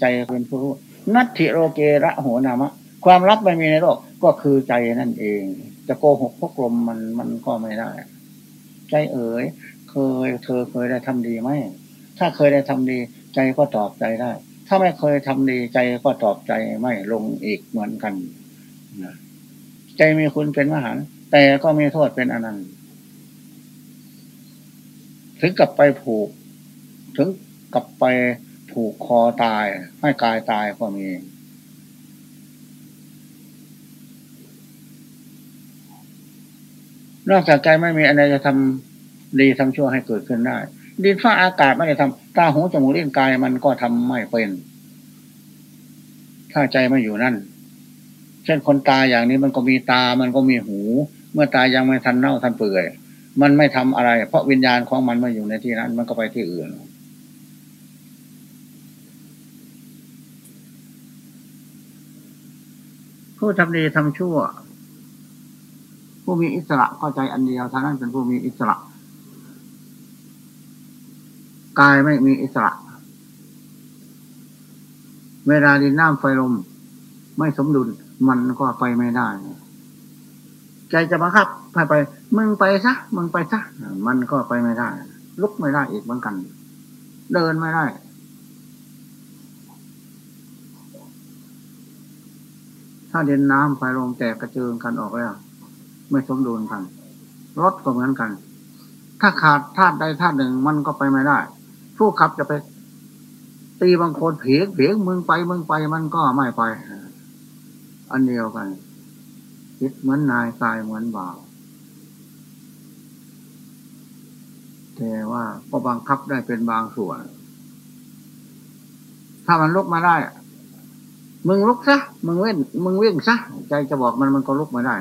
ใจเป็นผู้รู้นัตถิโรเกระโหนามะ ความลับไม่มีในโลกก็คือใจนั่นเอง จะโกหกพวกลมมันมันก็ไม่ได้ ใจเอ๋ย เคย เธอเคยได้ทำดีไหมถ้าเคยได้ทำดี ใจก็ตอบใจได้ ถ้าไม่เคยทำดีใจก็ตอบใจไม่ลงอีกเหมือนกันใจมีคุณเป็นมหาแต่ก็มีโทษเป็นอนันต์ถึงกลับไปผูก ถึงกลับไป ผูกคอตาย ให้กายตายก็มี นอกจากใจไม่มีอะไรจะทำดีทำชั่วให้เกิดขึ้นได้ ดินฟ้าอากาศไม่ได้ทำตาหูจมูกลิ้นกายมันก็ทำไม่เป็น ถ้าใจไม่อยู่นั่น เช่นคนตาอย่างนี้มันก็มีตา มันก็มีหู เมื่อตายังไม่ทันเน่าทันเปื่อย มันไม่ทำอะไร เพราะวิญญาณของมันมาอยู่ในที่นั้น มันก็ไปที่อื่น ผู้ทำดีทำชั่ว ผู้มีอิสระเข้าใจอันเดียวท่านั้นเป็นผู้มีอิสระ กายไม่มีอิสระ เวลาดินน้ำไฟลม ไม่สมดุลมันก็ไปไม่ได้ ใจจะบังคับไปไป มึงไปซะ มึงไปซะ มันก็ไปไม่ได้ ลุกไม่ได้อีกเหมือนกัน เดินไม่ได้ ถ้าเดินน้ำไฟลมแตกกระเจิงกันออกแล้ว ไม่สมดุลกันรถก็เหมือนกัน ถ้าขาดธาตุใดธาตุหนึ่งมันก็ไปไม่ได้ ผู้ขับจะไป ตีบางคนเผียเผียมึงไปมึงไปมันก็ไม่ไป อันเดียวกันคิดเหมือนนายกายเหมือนบ่าวแต่ว่าก็บังคับได้เป็นบางส่วน ถ้ามันลุกมาได้ มึงลุกซะมึงเว้นมึงวิ่งซะใจจะบอกมันมันก็ลุกไม่ได้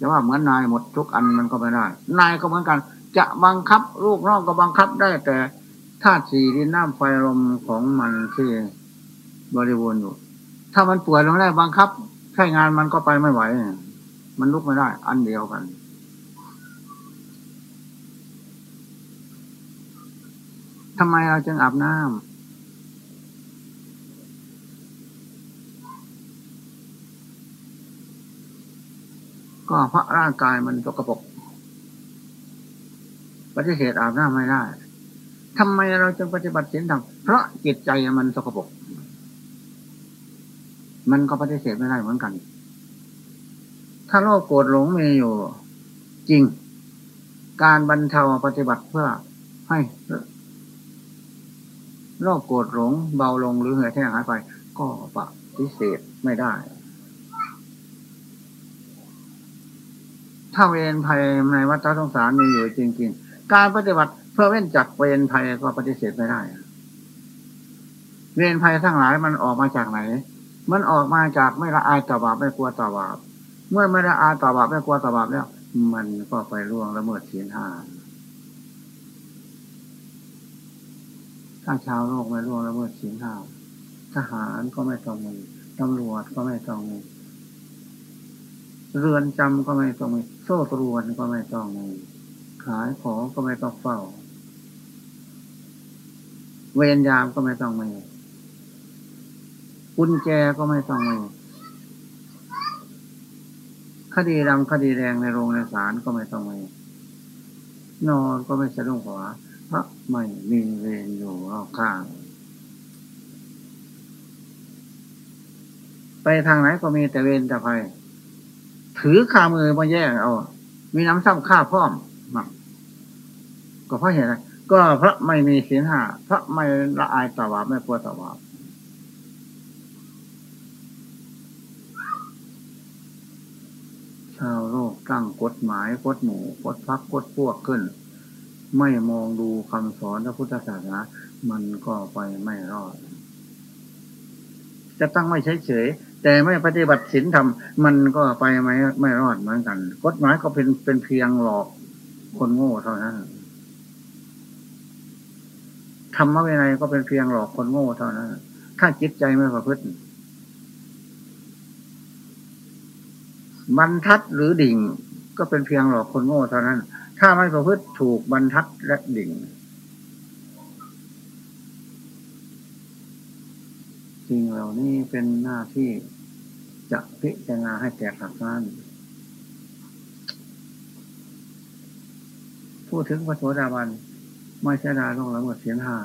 จะว่าเหมือนนายหมดทุกอันมันก็ไม่ได้ นายก็เหมือนกัน จะบังคับ ลูกน้องก็บังคับได้แต่ธาตุสี่ดินน้ำไฟลมของมันที่บริบูรณ์อยู่ ถ้ามันป่วยลงแล้วบังคับใช้งานมันก็ไปไม่ไหว มันลุกไม่ได้ อันเดียวกัน ทำไมเราจึงอาบน้ำ ก็เพราะร่างกายมันตกปรกปฏิเสธอาบน้ำไม่ได้ทำไมเราจึงปฏิบัติศีลธรรมเพราะจิตใจมันตกปรกมันก็ปฏิเสธไม่ได้เหมือนกัน ถ้าโลภโกรธหลงมีอยู่ จริง การบรรเทาปฏิบัติเพื่อให้โลภโกรธหลงเบาลงหรือเหื่อยแห้งหายไป ก็ปฏิเสธไม่ได้ ถ้าเวรภัยในวัฏสงสารมีอยู่จริง ๆ การปฏิบัติเพื่อเว้นจากเวรภัยก็ปฏิเสธไม่ได้ เวรภัยทั้งหลายมันออกมาจากไหน มันออกมาจากไม่ละอายต่อบาปไม่กลัวต่อบาป เมื่อไม่ละอายต่อบาปไม่กลัวต่อบาปแล้ว มันก็ไปล่วงละเมิดศีลห้าถ้าชาวโลกไม่ล่วงละเมิดศีลห้าทหารก็ไม่ต้องมีตำรวจก็ไม่ต้องมีเรือนจำก็ไม่ต้องมี โซ่ตรวนก็ไม่ต้องมีขายของก็ไม่ต้องเฝ้า เวรยามก็ไม่ต้องมีกุญแจก็ไม่ต้องมีคดีดำคดีแดงในโรงในศาลก็ไม่ต้องมีนอนก็ไม่สะดุ้งหัวเพราะไม่มีเวรอยู่รอบข้าง ไปทางไหนก็มีแต่เวรแต่ภัย ถือขามือมาแย่งเอา มีน้ำซ้ำข้าพร้อมมัก็เพราะเหตุอะไรก็เพราะไม่มีศีลห้าเพราะไม่ละอายต่อบาปไม่กลัวต่อบาปชาวโลกตั้งกฎหมายกฎหมู่กฎพักกฎพวกขึ้น ไม่มองดูคำสอนพระพุทธศาสนามันก็ไปไม่รอด จะตั้งไม่เฉย แต่ไม่ปฏิบัติศีลธรรมมันก็ไปไม่ไม่รอดเหมือนกันกฎหมายก็เป็นเป็นเพียงหลอกคนโง่เท่านั้นธรรมะวินัยก็เป็นเพียงหลอกคนโง่เท่านั้นถ้าจิตใจไม่ประพฤติบรรทัดหรือดิ่ง ก็เป็นเพียงหลอกคนโง่เท่านั้น ถ้าไม่ประพฤติถูกบรรทัดและดิ่ง สิ่งเหล่านี้เป็นหน้าที่จะพิจารณาให้แตกหักนั้นพูดถึงพระโสดาบันไม่เสียดายล่วงละเมิดเสียนหา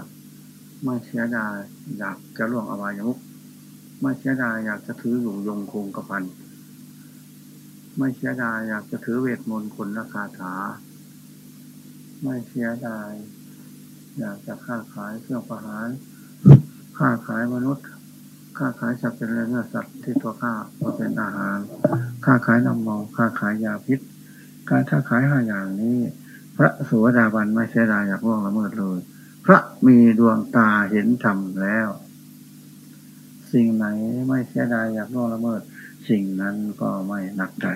ไม่เสียดายอยากจะล่วงอบายมุกไม่เสียดายอยากจะถืออยู่ยงคงกระพันไม่เสียดายอยากจะถือเวทมนต์คนละคาถา ไม่เสียดาย อยากจะค้าขายเครื่องประหารค้าขายมนุษย์ ค้าขายสัตว์เป็นเนื้อสัตว์ที่ตัวข้ามาเป็นอาหาร ค้าขายน้ำเมาค้าขายยาพิษ การค้าขายห้าอย่างนี้ พระสุวดาบันไม่เสียดายอยากล่วงละเมิดเลย พระมีดวงตาเห็นธรรมแล้ว สิ่งไหนไม่เสียดายอยากล่วงละเมิด สิ่งนั้นก็ไม่หนักใจ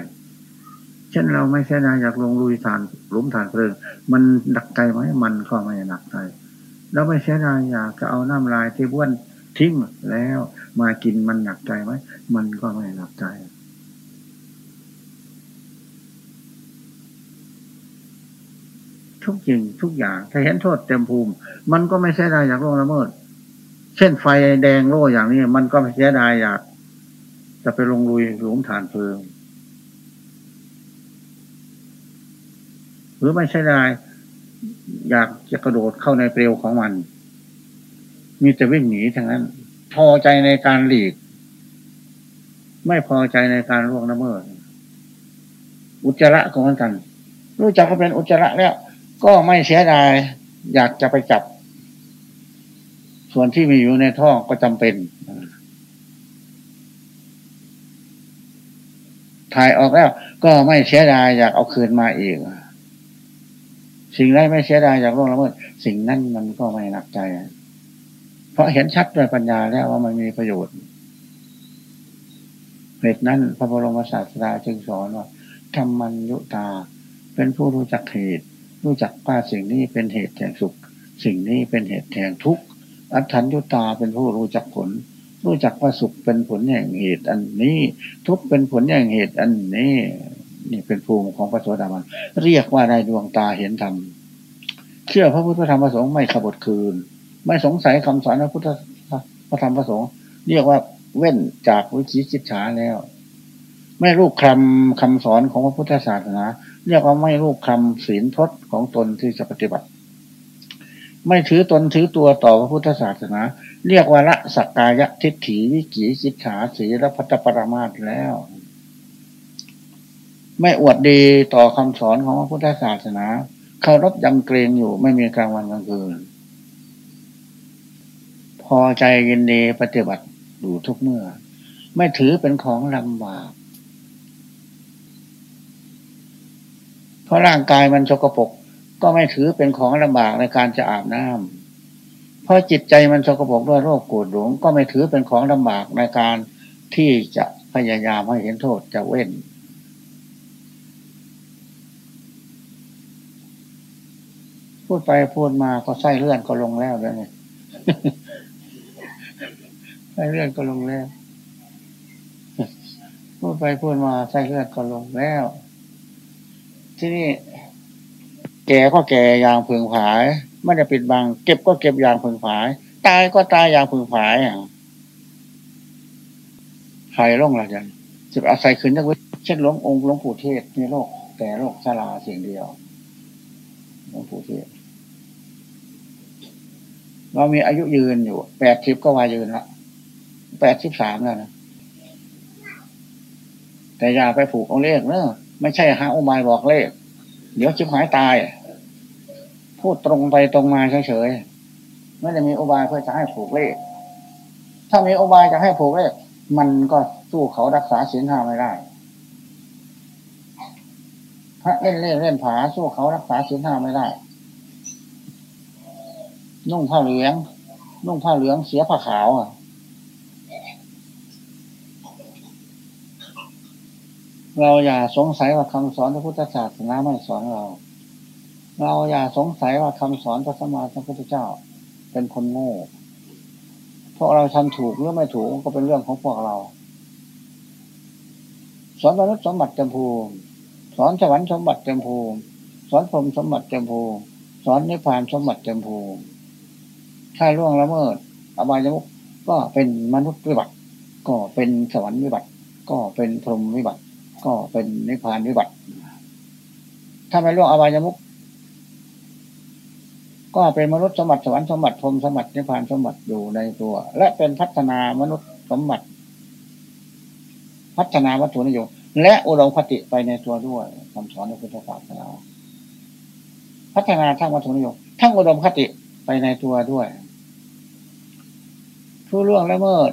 เช่นเราไม่เสียดายอยากลงลุยฐานหลุมฐานเพลิง มันหนักใจไหมมันก็ไม่หนักใจแล้วไม่เสียดายอยากจะเอาน้ำลายที่บ้วน ทิ้งแล้ว มากินมันหนักใจไหมมันก็ไม่หนักใจ ทุกสิ่างทุกอย่าง ถ้าเห็นโทษเต็มภูมิ มันก็ไม่เสียดายอยากล่วงละเมิด เช่นไฟแดงโล่อย่างนี้ มันก็ไม่เสียดายอยาก จะไปลงลุยหลุมฐานเพลิงหรือไม่ใช่ได้อยากจะกระโดดเข้าในเปลวของมัน มีแต่วิ่งหนีทั้งนั้น พอใจในการหลีก ไม่พอใจในการล่วงละเมิด อุจจาระก็เหมือนกัน รู้จักก็เป็นอุจจาระแล้ว ก็ไม่เสียดาย อยากจะไปจับ ส่วนที่มีอยู่ในท้องก็จำเป็นถ่ายออกแล้ว ก็ไม่เสียดายอยากเอาคืนมาอีกสิ่งใดไม่เสียดายจากโลกละเมิด สิ่งนั้นมันก็ไม่หนักใจ เพราะเห็นชัดด้วยปัญญาแล้วว่ามันมีประโยชน์เหตุนั้นพระบรมศาสดาจึงสอนว่าธรรมัญยุตา เป็นผู้รู้จักเหตุ รู้จักว่าสิ่งนี้เป็นเหตุแห่งสุข สิ่งนี้เป็นเหตุแห่งทุกข์อัฏฐัญยุตาเป็นผู้รู้จักผล รู้จักว่าสุขเป็นผลแห่งเหตุ อันนี้ ทุกข์เป็นผลแห่งเหตุ อันนี้ นี่เป็นภูมิของพระโสดาบันเรียกว่าได้ดวงตาเห็นธรรมเชื่อพระพุทธธรรมพระสงฆ์ไม่ขบฏคืน ไม่สงสัยคำสอนพระพุทธพระธรรมพระสงฆ์เรียกว่าเว้นจากวิจิจิตฉาแล้ว ไม่รูปคำคำสอนของพระพุทธศาสนาเรียกว่าไม่รูปคำศีลพจน์ของตนที่จะปฏิบัติ ไม่ถือตนถือตัวต่อพระพุทธศาสนา เรียกว่าละสักกายทิฏฐิวิกิจิตฉาสีและพัตตปรมาตแล้ว ไม่อวดดีต่อคำสอนของพระพุทธศาสนาเคารพยำเกรงอยู่ไม่มีกลางวันกลางคืน พอใจยินดีปฏิบัติอยู่ทุกเมื่อ ไม่ถือเป็นของลำบากเพราะร่างกายมันสกปรกก็ไม่ถือเป็นของลำบากในการจะอาบน้ำเพราะจิตใจมันสกปรกด้วยโรคโกรธหลงก็ไม่ถือเป็นของลำบากในการที่จะพยายามให้เห็นโทษจะเว้นพูดไปพูดมาก็ไส้เลื่อนก็ลงแล้วแล้วเนี่ย ส้เลื่อนก็ลงแล้วพูดไปพูดมาไส้เลื่อนก็ลงแล้ว ที่นี่แก่ก็แก่อย่างพึงผาย ไม่ได้ปิดบัง เก็บก็เก็บอย่างพึงผาย ตายก็ตายอย่างพึงผายใครล่งละจันจะอาศัยขึ้นนักวิเช่นหลวงองค์หลวงปู่เทศในโลก แต่โลกชราเสียงเดียวหลวงปู่เทศเรามีอายุยืนอยู่แปดสิบก็วายืนละ แปดสิบสามแล้วนะแต่อย่าไปผูกเอาเลขเนอะไม่ใช่หาอุบายบอกเลข เดี๋ยวชิบหายตาย พูดตรงไปตรงมาเฉยๆไม่ได้มีอุบายเพื่อจะให้ผูกเลข ถ้ามีอุบายจะให้ผูกเลข มันก็สู้เขารักษาศีลห้าไม่ได้ถ้าเล่นเล่นเล่นผาสู้เขารักษาศีลห้าไม่ได้ นุ่งผ้าเหลือง นุ่งผ้าเหลืองเสียผ้าขาวอะ เราอย่าสงสัยว่าคำสอนพระพุทธศาสนาไม่สอนเรา เราอย่าสงสัยว่าคำสอนพระสมมาสัมพุทธเจ้า เป็นคนโง่เพราะเราทำถูกหรือไม่ถูกก็เป็นเรื่องของพวกเรา สอนมนุษย์สมบัติเต็มภูมิ สอนสวรรค์สมบัติเต็มภูมิ สอนพรมสมบัติเต็มภูมิ สอนนิพพานสมบัติเต็มภูมิ ถ้าล่วงละเมิด อบายมุกก็เป็นมนุษย์วิบัติ ก็เป็นสวรรค์วิบัติ ก็เป็นพรหมวิบัติ ก็เป็นนิพพานวิบัติ ถ้าไม่ล่วงอบายมุกก็เป็นมนุษย์สมบัติสวรรค์สมบัติพรมสมบัตินิพพานสมบัติอยู่ในตัว และเป็นพัฒนามนุษย์สมบัติ พัฒนาวัตถุนิยมและอุดมคติไปในตัวด้วยคำสอนในพุทธศาสนาพัฒนาทั้งวัตถุนิยมทั้งอุดมคติไปในตัวด้วยผู้ล่วงละเมิด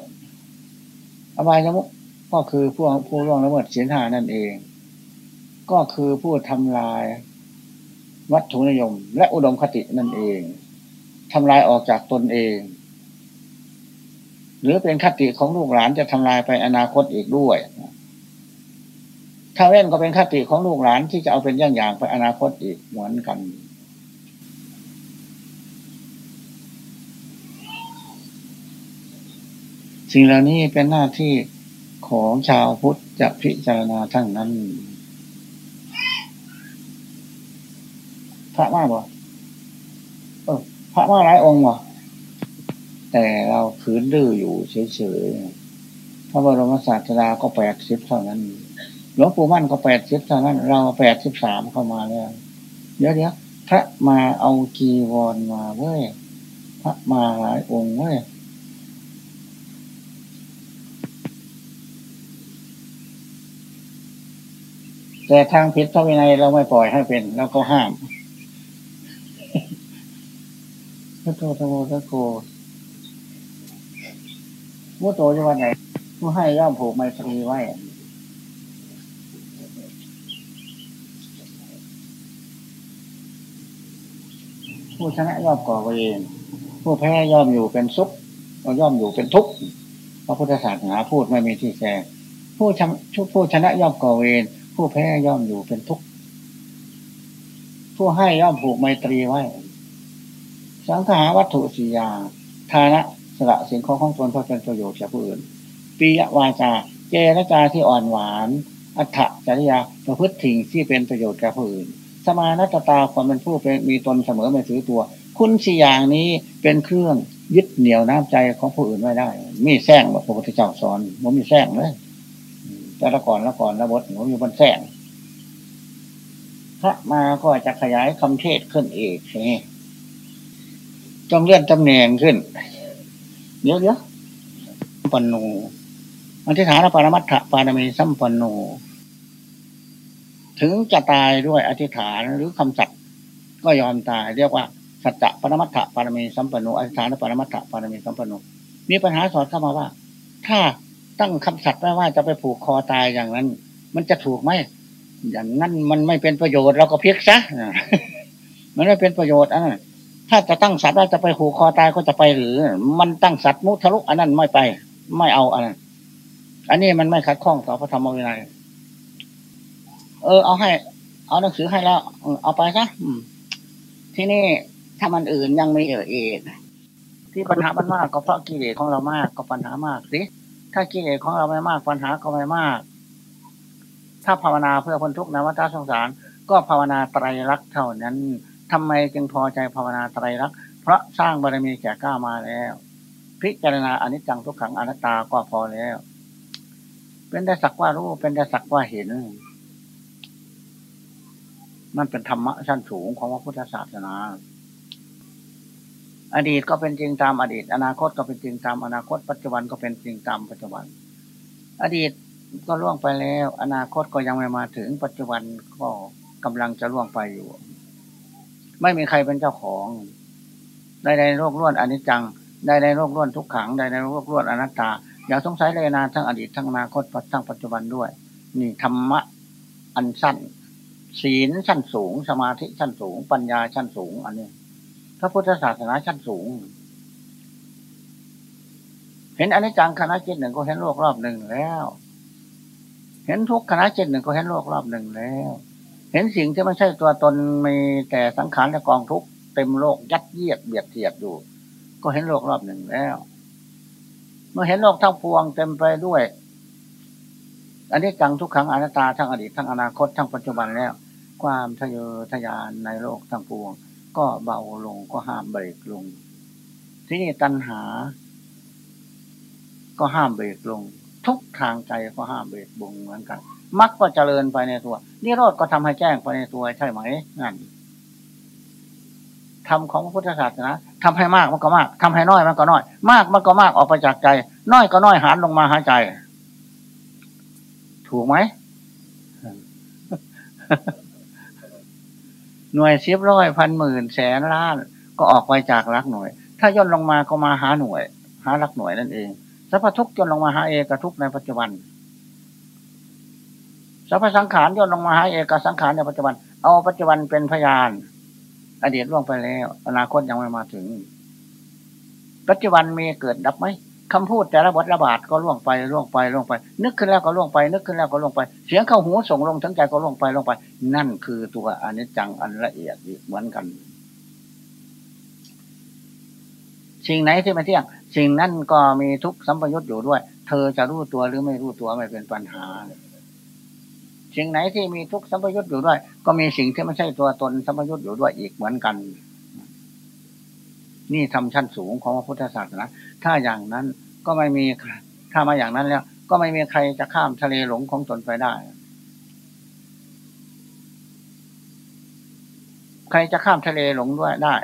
อบายมุก ก็คือผู้ผู้ล่วงละเมิดศีลหานั่นเอง ก็คือผู้ทำลายวัตถุนิยม และอุดมคตินั่นเองทำลายออกจากตนเอง หรือเป็นคติของลูกหลานจะทำลายไปอนาคตอีกด้วยถ้าเว้นก็เป็นคติของลูกหลานที่จะเอาเป็นอย่างอย่างไปอนาคตอีกเหมือนกันสิ่งเหล่านี้เป็นหน้าที่ ของชาวพุทธจะพิจารณาทั้งนั้น พระมากบ่เออพระมาหลายองค์บ่แต่เราขืนดื้ออยู่เฉยๆ พระบรมศาสดาก็แปดสิบเท่านั้น หลวงปู่มั่นก็แปดสิบเท่านั้น เราแปดสิบสามเข้ามาแล้ว เดี๋ยวเดี๋ยวพระมาเอากีวรมาเว้ย พระมาหลายองค์เว้ย แต่ทางพิษพระวินัยเราไม่ปล่อยให้เป็นเราก็ห้ามพระโตธโมพระโกมุโตจะวันไหนผู้ให้ย่อมผูกไมตรีไว้ผู้ชนะย่อมก่อเองผู้แพ้ย่อมอยู่เป็นสุขย่อมอยู่เป็นทุกข์พระพุทธศาสนาพูดไม่มีที่แท้ผู้ชนะผู้ชนะย่อมก่อเวร ผู้แพ้ย่อมอยู่เป็นทุกข์ผู้ให้ย่อมผูกไมตรีไว้ สังขาวัตถุสี่อย่างทานะสละสิ่งของของตนเพื่อเป็นประโยชน์แก่ผู้อื่นปียวาจาเจรจาที่อ่อนหวาน อัฏฐจริยาประพฤติถิ่งที่เป็นประโยชน์แก่ผู้อื่น สมานัตตาความเป็นผู้เป็นมีตนเสมอไม่ถือตัว คุณสี่อย่างนี้เป็นเครื่องยึดเหนี่ยวน้ำใจของผู้อื่นไม่ได้ มีแซงแบบพระพุทธเจ้าสอนผมมีแซงเลย แต่ละก่อนละก่อนละบทผมมีบนแซงพระมาก็จะขยายคำเทศขึ้นอีกนี่ต้องเลื่อนตำแหน่งขึ้น เดี๋ยวเดี๋ยวปันโนอธิษฐานปารมัตถปารมีสัมปันโนถึงจะตายด้วยอธิษฐานหรือคำสัตย์ก็ยอมตาย เรียกว่าสัจจะปรมัตถปารมีสัมปันโนอธิษฐานปรมัตถปารมีสัมปันโนมีปัญหาสอนเข้ามาว่า ถ้า ตั้งคำสัตย์ไว้ว่าจะไปผูกคอตายอย่างนั้น มันจะถูกไหมอย่างนั้นมันไม่เป็นประโยชน์เราก็เพียกซะมันไม่เป็นประโยชน์อะถ้าจะตั้งสัตว์ว่าจะไปหูกคอตายก็จะไปหรือ มันตั้งสัตว์มุทะลุอันนั้นไม่ไป ไม่เอาอันนั้นอันนี้มันไม่ขัดข้องต่อพระธรรมวินัยเออเอาให้ เอาหนังสือให้แล้วเอาไปซะที่นี่ถ้ามันอื่นยังไม่เออเอที่ปัญหามันมากก็เพราะกิเลสของเรามากก็ปัญหามากสิ ถ้ากิเลสของเราไม่มากปัญหาก็ไม่มาก ถ้าภาวนาเพื่อพ้นทุกข์นวัฏสงสาร ก็ภาวนาไตรลักษณ์เท่านั้นทำไมจึงพอใจภาวนาไตรลักษณ์เพราะสร้างบารมีแก่กล้ามาแล้ว พิจารณาอนิจจังทุกขังอนัตตาก็พอแล้ว เป็นได้สักว่ารู้เป็นได้สักว่าเห็น มันเป็นธรรมะชั้นสูงของพระพุทธศาสนา อดีตก็เป็นจริงตามอดีต อนาคตก็เป็นจริงตามอนาคต ปัจจุบันก็เป็นจริงตามปัจจุบัน อดีตก็ล่วงไปแล้ว อนาคตก็ยังไม่มาถึงปัจจุบันก็กำลังจะล่วงไปอยู่ ไม่มีใครเป็นเจ้าของใดในโลกล้วนอนิจจังใดในโลกล้วนทุกขังใดในโลกล้วนอนัตตา อย่าสงสัยเลยนาทั้งอดีตทั้งอนาคตทั้งปัจจุบันด้วย นี่ธรรมะอันสั้น ศีลชั้นสูง สมาธิชั้นสูง ปัญญาชั้นสูง อันนี้ พระพุทธศาสนาชั้นสูง เห็นอนิจจังคณะจิตหนึ่งก็เห็นโลกรอบหนึ่งแล้ว เห็นทุกคณะจิตหนึ่งก็เห็นโลกรอบหนึ่งแล้ว เห็นสิ่งที่ไม่ใช่ตัวตนมีแต่สังขารและกองทุกเต็มโลกยัดเยียดเบียดเสียดอยู่ ก็เห็นโลกรอบหนึ่งแล้ว เมื่อเห็นโลกทั้งพวงเต็มไปด้วยอันนี้จังทุกครั้งอนัตตาทั้งอดีตทั้งอนาคตทั้งปัจจุบันแล้ว ความทะเยอทะยานในโลกทั้งปวง ก็เบาลงก็ห้ามเบรกลง ที่นี่ตัณหา ก็ห้ามเบรกลง ทุกทางใจก็ห้ามเบรกบงเหมือนกันมรรคก็เจริญไปในตัวนิโรธก็ทำให้แจ้งไปในตัวใช่ไหมนั่นทำของพุทธศาสนาทำให้มากมันก็มากทำให้น้อยมันก็น้อย มากมันก็มากออกไปจากใจ น้อยก็น้อยหานลงมาหาใจ ถูกไหม หน่วยสิบร้อยพันหมื่นแสนล้าน ก็ออกไปจากรักหน่วย ถ้าย่นลงมาก็มาหาหน่วย หารักหน่วยนั่นเองสัพพทุกย่นลงมาหาเอกทุกในปัจจุบันสัพพสังขารย่นลงมาหาเอกสังขารในปัจจุบัน เอาปัจจุบันเป็นพยาน อดีตล่วงไปแล้ว อนาคตยังไม่มาถึง ปัจจุบันมีเกิดดับไหม คำพูดแต่ละบทระบาดก็ล่วงไปล่วงไปล่วงไป นึกขึ้นแล้วก็ล่วงไป นึกขึ้นแล้วก็ล่วงไป เสียงเข้าหูส่งลงทั้งใจก็ล่วงไปล่วงไป นั่นคือตัวอนิจจังอันละเอียดเหมือนกัน สิ่งไหนที่ไม่เที่ยง สิ่งนั้นก็มีทุกสัมปยุตอยู่ด้วย เธอจะรู้ตัวหรือไม่รู้ตัวไม่เป็นปัญหาสิ่งไหนที่มีทุกสัมปยุตอยู่ด้วย ก็มีสิ่งที่ไม่ใช่ตัวตนสัมปยุตอยู่ด้วยอีกเหมือนกัน นี่ทำชั้นสูงของพระพุทธศาสนาถ้าอย่างนั้นก็ไม่มีถ้ามาอย่างนั้นแล้ว ก็ไม่มีใครจะข้ามทะเลหลงของตนไปได้ ใครจะข้ามทะเลหลงด้วยได้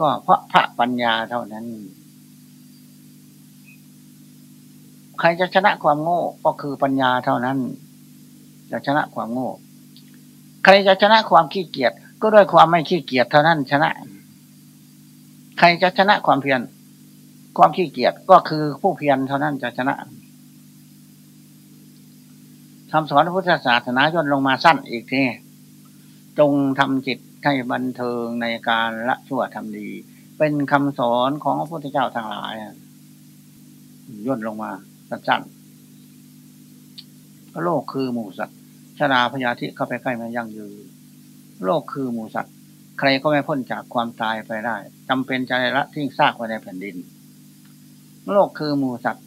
ก็เพราะพระปัญญาเท่านั้น ใครจะชนะความโง่ก็คือปัญญาเท่านั้น จะชนะความโง่ ใครจะชนะความขี้เกียจก็ด้วยความไม่ขี้เกียจเท่านั้นชนะ ใครจะชนะความเพียรความขี้เกียจก็คือผู้เพียรเท่านั้นจะชนะคำสอนพุทธศาสนาย่นลงมาสั้นอีกทีจงทำจิตให้บันเทิงในการละชั่วทำดี เป็นคำสอนของพระพุทธเจ้าทั้งหลายย่นลงมาสั้นๆโลกคือหมูสัตว์ชราพยาธิเข้าไปใกล้มายั่งยืนโลกคือหมูสัตว์ ใครก็ไม่พ้นจากความตายไปได้จำเป็นจะละทิ้งซากไว้ในแผ่นดิน โลกคือหมูสัตว์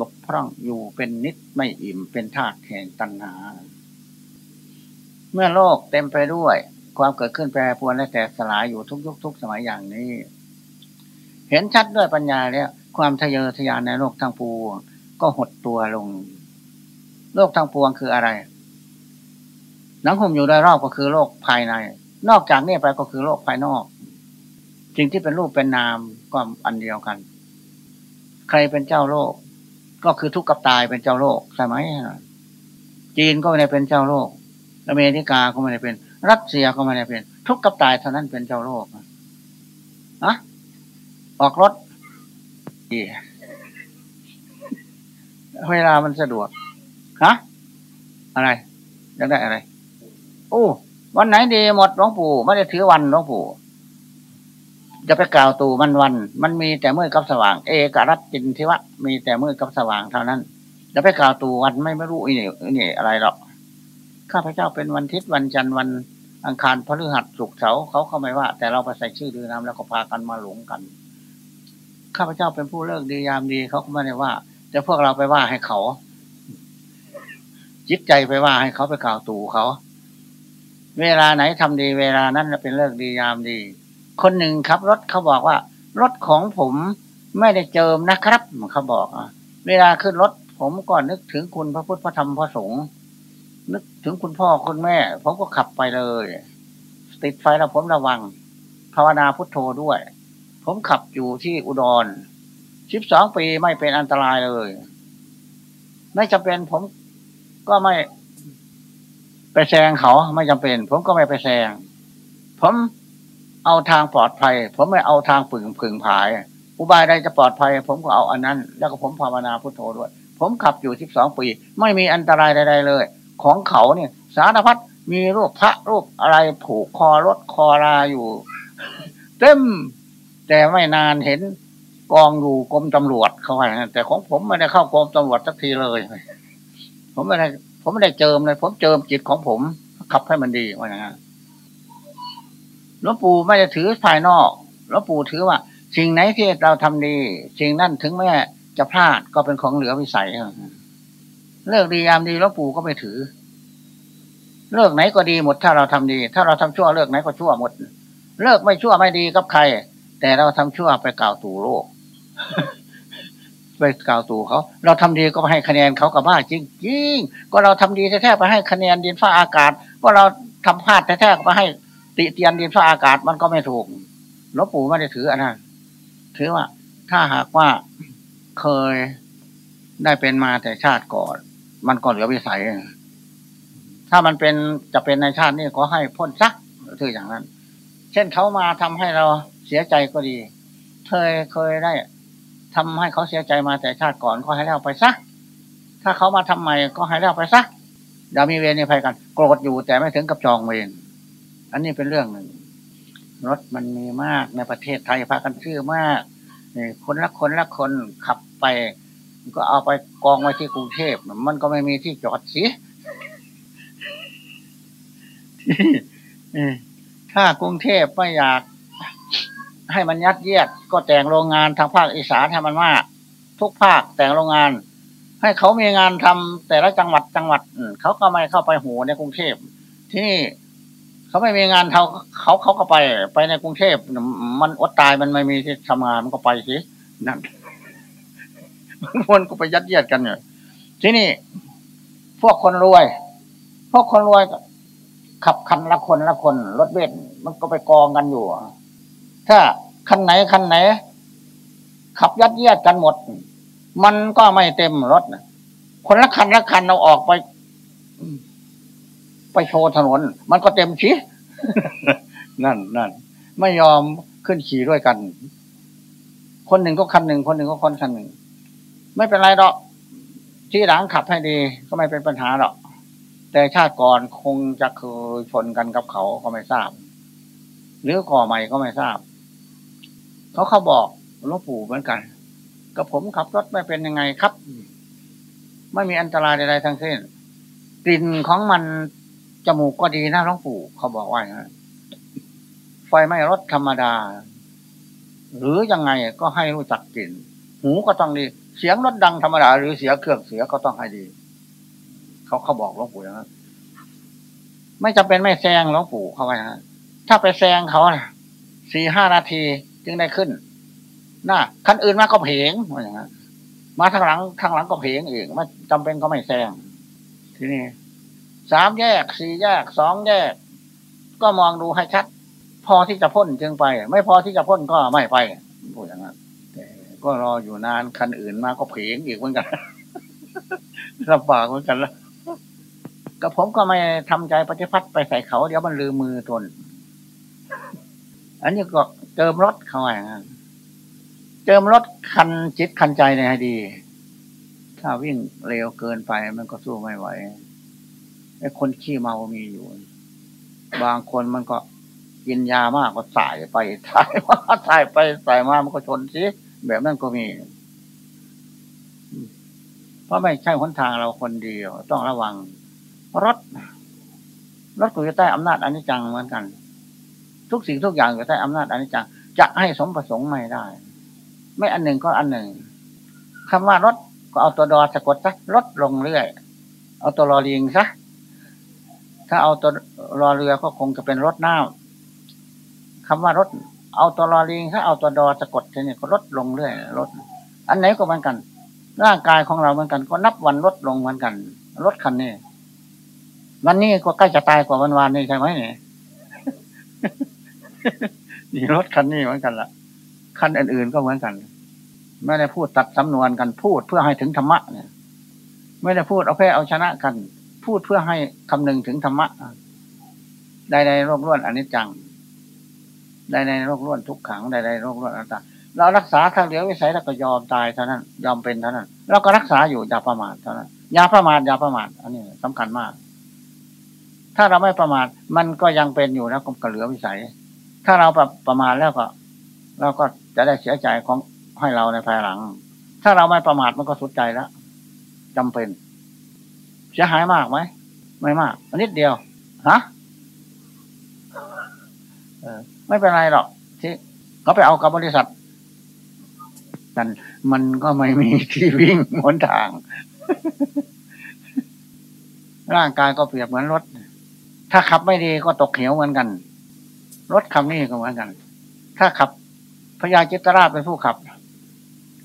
บกพร่องอยู่เป็นนิดไม่อิ่มเป็นธาตุแห่งตัณหา เมื่อโลกเต็มไปด้วย ความเกิดขึ้นแปรปรวนและแตกสลายอยู่ทุกยุคทุกสมัยอย่างนี้ เห็นชัดด้วยปัญญาแล้ว ความทะเยอทะยานในโลกทั้งปวงก็หดตัวลง โลกทั้งปวงคืออะไรหนังหุ้มอยู่โดยรอบก็คือโลกภายใน นอกจากนี้ไปก็คือโลกภายนอกสิ่งที่เป็นรูปเป็นนามก็อันเดียวกัน ใครเป็นเจ้าโลก ก็คือทุกข์กับตายเป็นเจ้าโลกใช่ไหมจีนก็ไม่ได้เป็นเจ้าโลก อเมริกาก็ไม่ได้เป็น รัสเซียก็ไม่ได้เป็น ทุกข์กับตายเท่านั้นเป็นเจ้าโลกอะออกรถดีเวลามันสะดวกฮะอะไรยังได้อะไร โอ้ วันไหนดีหมดหลวงปู่ไม่ได้ถือวันหลวงปู่จะไปกล่าวตูมันวัน มันมีแต่มืดกับสว่าง เอกรัตจินทิวะ มีแต่มืดกับสว่างเท่านั้นจะไปกล่าวตูวันไม่ไม่รู้อีนี่นี่อะไรหรอกข้าพเจ้าเป็นวันทิศวันจันทร์วันอังคารพฤหัสศุกร์เสาร์เขาเข้าไม่ว่า แต่เราไปใส่ชื่อดือน้ำแล้วก็พากันมาหลงกัน ข้าพเจ้าเป็นผู้เลิกดียามดีเขาก็ไม่ได้ว่า แต่พวกเราไปว่าให้เขา จิตใจไปว่าให้เขาไปกล่าวตูเขา เวลาไหนทำดี เวลานั้นเป็นเลิกดียามดี คนหนึ่งขับรถเขาบอกว่า รถของผมไม่ได้เจิมนะครับเขาบอกอะเวลาขึ้นรถผมก็นึกถึงคุณพระพุทธพระธรรมพระสงฆ์นึกถึงคุณพ่อคุณแม่ ผมก็ขับไปเลย ติดไฟแล้วผมระวัง ภาวนาพุทโธด้วย ผมขับอยู่ที่อุดรสิบสองปีไม่เป็นอันตรายเลย ไม่จำเป็นผมก็ไม่ ไปแซงเขาไม่จำเป็น ผมก็ไม่ไปแซง ผมเอาทางปลอดภัย ผมไม่เอาทางผึ่งผึ่งผาย อุบายใดจะปลอดภัย ผมก็เอาอันนั้น แล้วก็ผมภาวนาพุทโธด้วย ผมขับอยู่สิบสองปี ไม่มีอันตรายใดๆเลย ของเขาเนี่ย สารพัดมีรูปพระรูปอะไรผูกคอรถคอราอยู่ เต็ม แต่ไม่นานเห็นกองอยู่กรมตำรวจเขาว่าแต่ของผมไม่ได้เข้ากรมตำรวจสักทีเลย ผมไม่ได้ ผมไม่ได้เจิมเลย ผมเจิมจิตของผม ขับให้มันดีว่าอย่างนั้นหลวงปู่ไม่ได้ถือภายนอกหลวงปู่ถือว่า สิ่งไหนที่เราทำดี สิ่งนั้นถึงแม้จะพลาดก็เป็นของเหลือวิสัยเลิกดียามดีหลวงปู่ก็ไม่ถือ เลิกไหนก็ดีหมดถ้าเราทำดี ถ้าเราทำชั่วเลิกไหนก็ชั่วหมด เลิกไม่ชั่วไม่ดีกับใคร แต่เราทำชั่วไปกล่าวตู่โลก ไปกล่าวตู่เขา เราทำดีก็ไปให้คะแนนเขากับบ้าจริงจริงก็เราทำดีแท้ๆไปให้คะแนนดินฟ้าอากาศ ก็เราทำพลาดแท้ๆก็ไปให้ติเตียนดินฟ้าอากาศมันก็ไม่ถูกหลวงปู่ไม่ได้ถืออันนั้นถือว่า ถ้าหากว่าเคยได้เป็นมาแต่ชาติก่อน มันก็เหลือวิสัยถ้ามันเป็นจะเป็นในชาตินี้ขอให้พ้นซักถืออย่างนั้น เช่นเขามาทำให้เราเสียใจก็ดีเคยเคยได้ ทำให้เขาเสียใจมาแต่ชาติก่อนก็ให้แล้วไปซักถ้าเขามาทำใหม่ก็ให้แล้วไปซักอย่ามีเวรในภัยกัน โกรธอยู่แต่ไม่ถึงกับจองเวรอันนี้เป็นเรื่องหนึ่งรถมันมีมากในประเทศไทยพากันชื่อมากนี่คนละคนละคนขับไปก็เอาไปกองไว้ที่กรุงเทพมันก็ไม่มีที่จอดสิถ้ากรุงเทพไม่อยาก ให้มันยัดเยียดก็แต่งโรงงานทางภาคอีสานให้มันมาก ทุกภาคแต่งโรงงาน ให้เขามีงานทำแต่ละจังหวัดจังหวัดเขาก็ไม่เข้าไปหูในกรุงเทพที่นี่เขาไม่มีงานเขาเขาเขาก็ไป ไปในกรุงเทพมันอดตายมันไม่มีที่ทำงานมันก็ไปสินั่นคนก็ไปยัดเยียดกันเนี่ยที่นี่ พวกคนรวย พวกคนรวยขับคันละคนละคนรถเบนมันก็ไปกองกันอยู่ ถ้าคันไหนคันไหน ขับยัดเยียดกันหมด มันก็ไม่เต็มรถคนละคันละคันเราออกไป ไปโชว์ถนน มันก็เต็มชี้นั่นนั่นไม่ยอมขึ้นขี่ด้วยกัน คนหนึ่งก็คันหนึ่งคนหนึ่งก็คนคันหนึ่ง ไม่เป็นไรหรอกที่หลังขับให้ดี ก็ไม่เป็นปัญหาหรอกแต่ชาติก่อนคงจะเคยชนกันกับเขาก็ไม่ทราบ หรือก่อใหม่ก็ไม่ทราบ เขาเขาบอกหลวงปู่เหมือนกันก็ผมขับรถไม่เป็นยังไงครับ ไม่มีอันตรายใดๆทั้งสิ้นกลิ่นของมันจมูกก็ดีนะหลวงปู่ เขาบอกว่าไฟไหม้รถธรรมดา หรือยังไงก็ให้รู้จักกลิ่น หูก็ต้องดี เสียงรถดังธรรมดา หรือเสียเครื่องเสียก็ต้องให้ดี เขาเขาบอกหลวงปู่นั้นไม่จำเป็นไม่แซงหลวงปู่เขาว่าอย่างนั้นถ้าไปแซงเขาสี่ห้านาที จึงได้ขึ้นน่าคันอื่นมาก็เพงว่าอย่างนั้นมาทางหลังทางหลังก็เพงอีกไม่จำเป็นก็ไม่แซงทีนี้สามแยกสี่แยกสองแยก ก็มองดูให้ชัด พอที่จะพ่นจึงไป ไม่พอที่จะพ่นก็ไม่ไปพูดอย่างนั้นแต่ก็รออยู่นานคันอื่นมาก็เผงอีกเหมือนกันลำบากเหมือนกันแล้วก็ผมก็ไม่ทำใจปฏิพัติไปใส่เขาเดี๋ยวมันลืมมือตน อันนี้ก็เติมรถเขาอย่างนั้นเติมรถคันจิตคันใจในให้ดี ถ้าวิ่งเร็วเกินไปมันก็สู้ไม่ไหวไอ้คนขี้เมามีอยู่ บางคนมันก็กินยามากก็สายไปสายมาสายไปสายมามันก็ชนสิแบบนั้นก็มี เพราะไม่ใช่หนทางเราคนเดียว ต้องระวังรถรถอยู่ใต้อำนาจอนิจจังเหมือนกัน ทุกสิ่งทุกอย่างอยู่ใต้อำนาจอนิจจังจะให้สมประสงค์ไม่ได้ ไม่อันหนึ่งก็อันหนึ่งคำว่ารถก็เอาตัวดอสะกดซะรถลงเรื่อย เอาตัวรอลิงซะถ้าเอาตัวรอเรือก็คงจะเป็นรถน้ำคำว่ารถเอาตัวรอลิงถ้าเอาตัวดอสะกดเนี่ยก็ลดลงเรื่อยลดอันไหนก็เหมือนกัน ร่างกายของเราเหมือนกัน ก็นับวันลดลงเหมือนกันรถคันนี้วันนี้ก็ใกล้จะตายกว่าวันวานนี่ใช่ไหมเนี่ย นี่รถคันนี้เหมือนกันละคันอื่นๆก็เหมือนกัน ไม่ได้พูดตัดสำนวนกันพูดเพื่อให้ถึงธรรมะเนี่ย ไม่ได้พูดเอาแพ้เอาชนะกัน พูดเพื่อให้คำนึงถึงธรรมะใดในโรคล้วนอนิจจังใดในโรคล้วนทุกขังใดในโรคล้วนอัตตาเรารักษาทางเดียววิสัยแล้วก็ยอมตายเท่านั้น ยอมเป็นเท่านั้น เราก็รักษาอยู่อย่าประมาทเท่านั้นอย่าประมาทอย่าประมาทอันนี้สำคัญมาก ถ้าเราไม่ประมาทมันก็ยังเป็นอยู่นะก็เหลือวิสัย ถ้าเราประประมาทแล้วก็เราก็จะได้เสียใจของให้เราในภายหลัง ถ้าเราไม่ประมาทมันก็สุดใจแล้วจำเป็น เสียหายมากไหมไม่มากนิดเดียวฮะไม่เป็นไรหรอกที่เขาไปเอากับบริษัทกันมันก็ไม่มีที่วิ่งหนทาง ร่างกายก็เปรียบเหมือนรถ ถ้าขับไม่ดีก็ตกเหวเหมือนกัน รถคันนี้ก็เหมือนกัน ถ้าขับพญาจิตราชเป็นผู้ขับ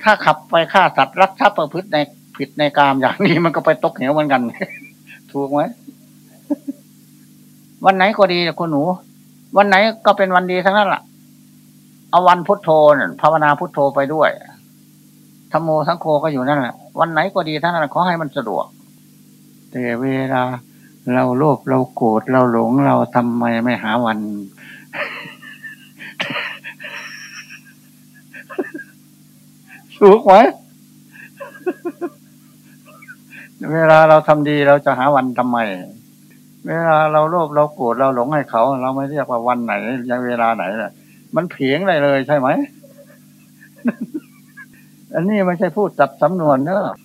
ถ้าขับไปฆ่าสัตว์รักทรัพย์ประพฤติในผิดในกามอย่างนี้มันก็ไปตกเหวเหมือนกัน ถูกไหมวันไหนก็ดีคุณหนู วันไหนก็เป็นวันดีทั้งนั้นแหละเอาวันพุทโธภาวนาพุทโธไปด้วยธรรมโมสังโฆก็อยู่นั่นแหละวันไหนก็ดีทั้งนั้นขอให้มันสะดวก แต่เวลาเราโลภเราโกรธเราหลงเราทำไมไม่หาวัน ถูกไหมเวลาเราทำดีเราจะหาวันทำไม เวลาเราโลภเราโกรธเราหลงให้เขา เราไม่เรียกว่าวันไหนยังเวลาไหนแหละมันเพียงได้เลยใช่ไหม อันนี้ไม่ใช่พูดจับสำนวนเนอะ